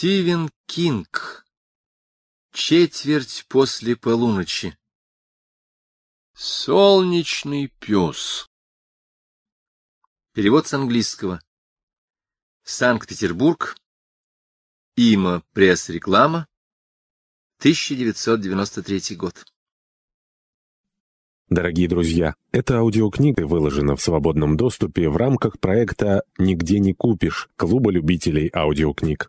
Стивен Кинг. Четверть после полуночи. Солнечный пес. Перевод с английского. Санкт-Петербург. Има. Пресс-реклама. 1993 год. Дорогие друзья, эта аудиокнига выложена в свободном доступе в рамках проекта «Нигде не купишь» Клуба любителей аудиокниг.